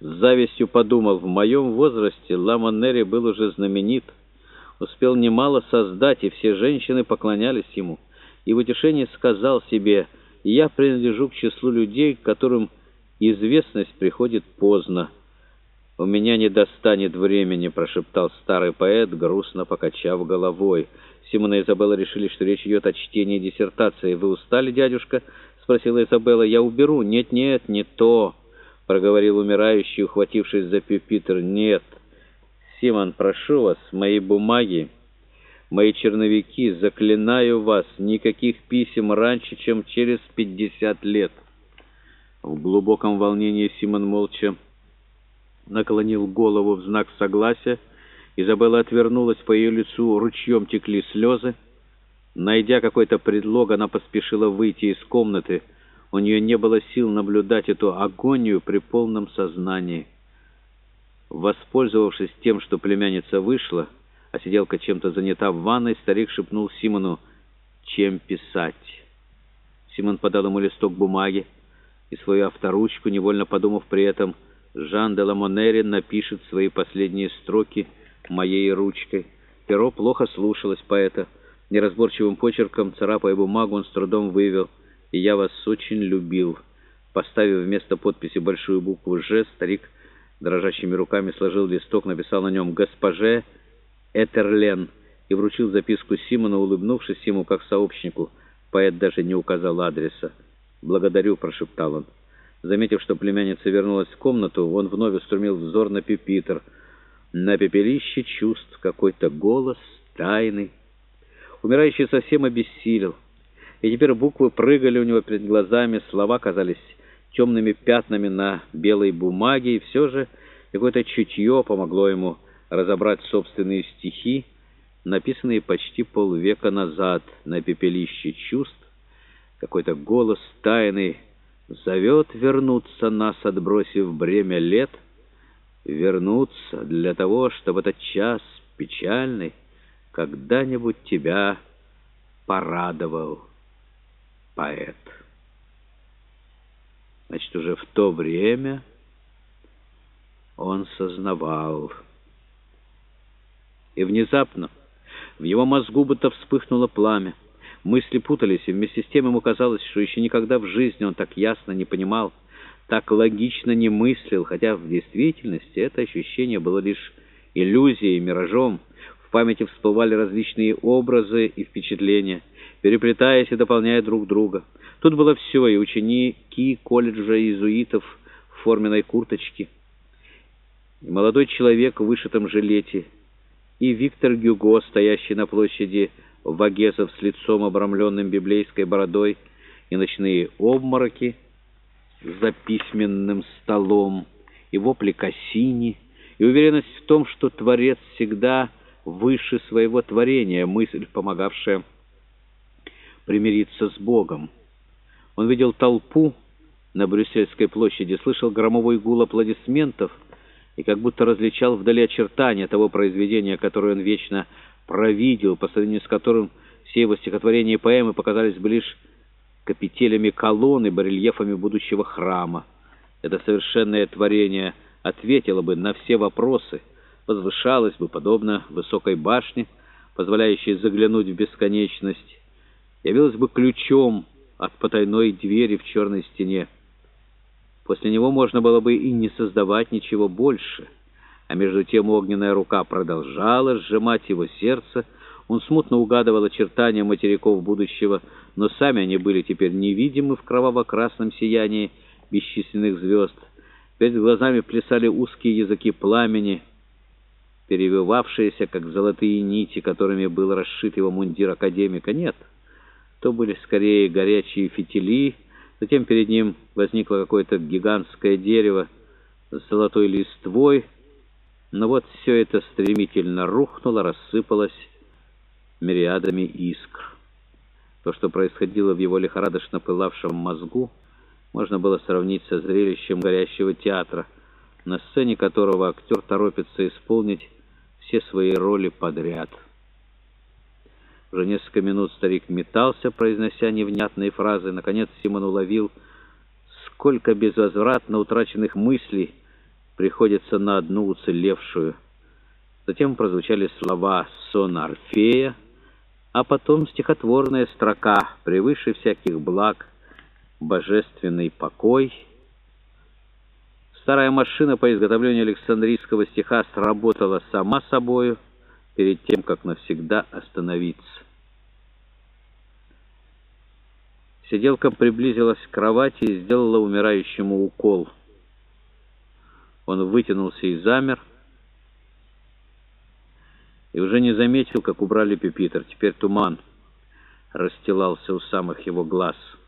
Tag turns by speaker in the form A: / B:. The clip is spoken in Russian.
A: С завистью подумал, в моем возрасте Ламанери был уже знаменит, успел немало создать, и все женщины поклонялись ему. И в утешении сказал себе, я принадлежу к числу людей, которым известность приходит поздно. «У меня не достанет времени», — прошептал старый поэт, грустно покачав головой. Симона и Изабелла решили, что речь идет о чтении диссертации. «Вы устали, дядюшка?» — спросила Изабелла. «Я уберу». «Нет-нет, не то», — проговорил умирающий, ухватившись за пюпитр. «Нет. Симон, прошу вас, мои бумаги, мои черновики, заклинаю вас, никаких писем раньше, чем через пятьдесят лет». В глубоком волнении Симон молча наклонил голову в знак согласия. Изабелла отвернулась, по ее лицу ручьем текли слезы. Найдя какой-то предлог, она поспешила выйти из комнаты. У нее не было сил наблюдать эту агонию при полном сознании. Воспользовавшись тем, что племянница вышла, а сиделка чем-то занята в ванной, старик шепнул Симону, чем писать. Симон подал ему листок бумаги и свою авторучку, невольно подумав при этом — Жан де Ламонери напишет свои последние строки моей ручкой. Перо плохо слушалось поэта. Неразборчивым почерком, царапая бумагу, он с трудом вывел «И я вас очень любил». Поставив вместо подписи большую букву «Ж», старик дрожащими руками сложил листок, написал на нем «Госпоже Этерлен» и вручил записку Симону, улыбнувшись ему как сообщнику. Поэт даже не указал адреса. «Благодарю», — прошептал он. Заметив, что племянница вернулась в комнату, он вновь устремил взор на пюпитр. На пепелище чувств какой-то голос тайный. Умирающий совсем обессилел. И теперь буквы прыгали у него перед глазами, слова казались темными пятнами на белой бумаге, и все же какое-то чутье помогло ему разобрать собственные стихи, написанные почти полвека назад на пепелище чувств. Какой-то голос тайный, Зовет вернуться нас, отбросив бремя лет, Вернуться для того, чтобы этот час печальный Когда-нибудь тебя порадовал поэт. Значит, уже в то время он сознавал. И внезапно в его мозгу будто вспыхнуло пламя. Мысли путались, и вместе с тем ему казалось, что еще никогда в жизни он так ясно не понимал, так логично не мыслил, хотя в действительности это ощущение было лишь иллюзией, миражом. В памяти всплывали различные образы и впечатления, переплетаясь и дополняя друг друга. Тут было все, и ученики колледжа иезуитов в форменной курточке, и молодой человек в вышитом жилете, и Виктор Гюго, стоящий на площади Вагезов с лицом, обрамленным библейской бородой, и ночные обмороки за письменным столом, и вопли Кассини, и уверенность в том, что Творец всегда выше своего творения, мысль, помогавшая примириться с Богом. Он видел толпу на Брюссельской площади, слышал громовой гул аплодисментов и как будто различал вдали очертания того произведения, которое он вечно провидел, по сравнению с которым все его стихотворения и поэмы показались бы лишь капителями колонны, барельефами будущего храма. Это совершенное творение ответило бы на все вопросы, возвышалось бы, подобно высокой башне, позволяющей заглянуть в бесконечность, явилось бы ключом от потайной двери в черной стене. После него можно было бы и не создавать ничего больше — а между тем огненная рука продолжала сжимать его сердце. Он смутно угадывал очертания материков будущего, но сами они были теперь невидимы в кроваво-красном сиянии бесчисленных звезд. Перед глазами плясали узкие языки пламени, перевивавшиеся, как золотые нити, которыми был расшит его мундир академика. Нет, то были скорее горячие фитили. Затем перед ним возникло какое-то гигантское дерево с золотой листвой, но вот все это стремительно рухнуло, рассыпалось мириадами искр. То, что происходило в его лихорадочно пылавшем мозгу, можно было сравнить со зрелищем горящего театра, на сцене которого актер торопится исполнить все свои роли подряд. Уже несколько минут старик метался, произнося невнятные фразы. Наконец Симон уловил, сколько безвозвратно утраченных мыслей приходится на одну уцелевшую. Затем прозвучали слова «Сон Орфея», а потом стихотворная строка «Превыше всяких благ, божественный покой». Старая машина по изготовлению Александрийского стиха сработала сама собою перед тем, как навсегда остановиться. Сиделка приблизилась к кровати и сделала умирающему укол. Он вытянулся и замер, и уже не заметил, как убрали пюпитр. Теперь туман расстилался у самых его глаз —